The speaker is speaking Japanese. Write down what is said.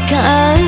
か